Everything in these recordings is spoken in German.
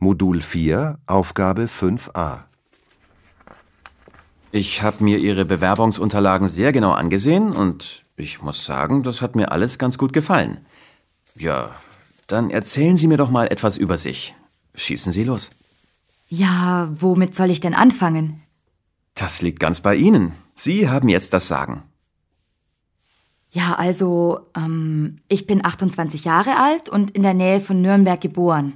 Modul 4, Aufgabe 5a. Ich habe mir Ihre Bewerbungsunterlagen sehr genau angesehen und ich muss sagen, das hat mir alles ganz gut gefallen. Ja, dann erzählen Sie mir doch mal etwas über sich. Schießen Sie los. Ja, womit soll ich denn anfangen? Das liegt ganz bei Ihnen. Sie haben jetzt das Sagen. Ja, also, ähm, ich bin 28 Jahre alt und in der Nähe von Nürnberg geboren.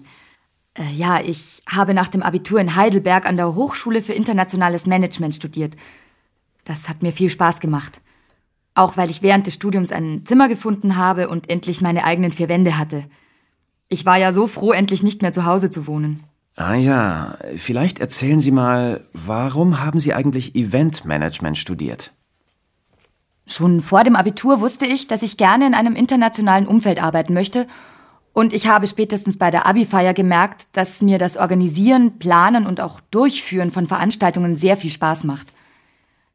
Äh, ja, ich habe nach dem Abitur in Heidelberg an der Hochschule für internationales Management studiert. Das hat mir viel Spaß gemacht. Auch weil ich während des Studiums ein Zimmer gefunden habe und endlich meine eigenen vier Wände hatte. Ich war ja so froh, endlich nicht mehr zu Hause zu wohnen. Ah ja, vielleicht erzählen Sie mal, warum haben Sie eigentlich Eventmanagement studiert? Schon vor dem Abitur wusste ich, dass ich gerne in einem internationalen Umfeld arbeiten möchte. Und ich habe spätestens bei der Abi-Feier gemerkt, dass mir das Organisieren, Planen und auch Durchführen von Veranstaltungen sehr viel Spaß macht.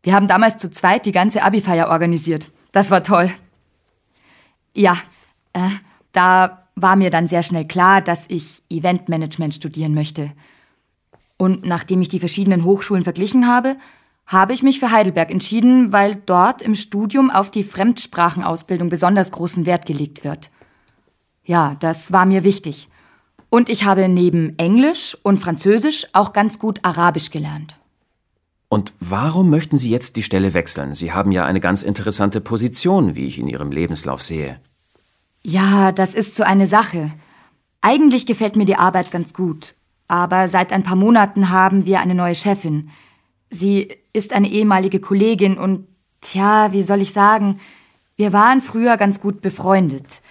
Wir haben damals zu zweit die ganze Abi-Feier organisiert. Das war toll. Ja, äh, da war mir dann sehr schnell klar, dass ich Eventmanagement studieren möchte. Und nachdem ich die verschiedenen Hochschulen verglichen habe, habe ich mich für Heidelberg entschieden, weil dort im Studium auf die Fremdsprachenausbildung besonders großen Wert gelegt wird. Ja, das war mir wichtig. Und ich habe neben Englisch und Französisch auch ganz gut Arabisch gelernt. Und warum möchten Sie jetzt die Stelle wechseln? Sie haben ja eine ganz interessante Position, wie ich in Ihrem Lebenslauf sehe. Ja, das ist so eine Sache. Eigentlich gefällt mir die Arbeit ganz gut. Aber seit ein paar Monaten haben wir eine neue Chefin. Sie ist eine ehemalige Kollegin und, tja, wie soll ich sagen, wir waren früher ganz gut befreundet.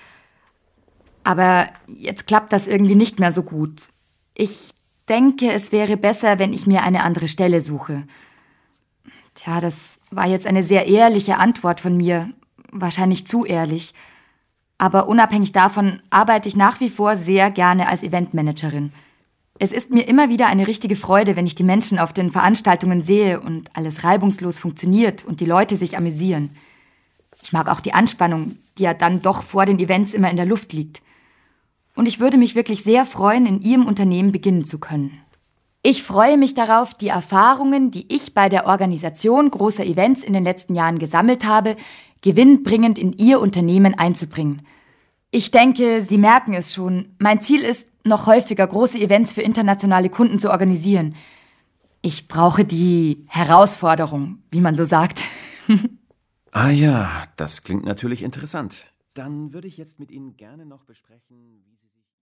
Aber jetzt klappt das irgendwie nicht mehr so gut. Ich denke, es wäre besser, wenn ich mir eine andere Stelle suche. Tja, das war jetzt eine sehr ehrliche Antwort von mir. Wahrscheinlich zu ehrlich. Aber unabhängig davon arbeite ich nach wie vor sehr gerne als Eventmanagerin. Es ist mir immer wieder eine richtige Freude, wenn ich die Menschen auf den Veranstaltungen sehe und alles reibungslos funktioniert und die Leute sich amüsieren. Ich mag auch die Anspannung, die ja dann doch vor den Events immer in der Luft liegt. Und ich würde mich wirklich sehr freuen, in Ihrem Unternehmen beginnen zu können. Ich freue mich darauf, die Erfahrungen, die ich bei der Organisation großer Events in den letzten Jahren gesammelt habe, gewinnbringend in Ihr Unternehmen einzubringen. Ich denke, Sie merken es schon. Mein Ziel ist, noch häufiger große Events für internationale Kunden zu organisieren. Ich brauche die Herausforderung, wie man so sagt. ah ja, das klingt natürlich interessant. Dann würde ich jetzt mit Ihnen gerne noch besprechen, wie Sie sich.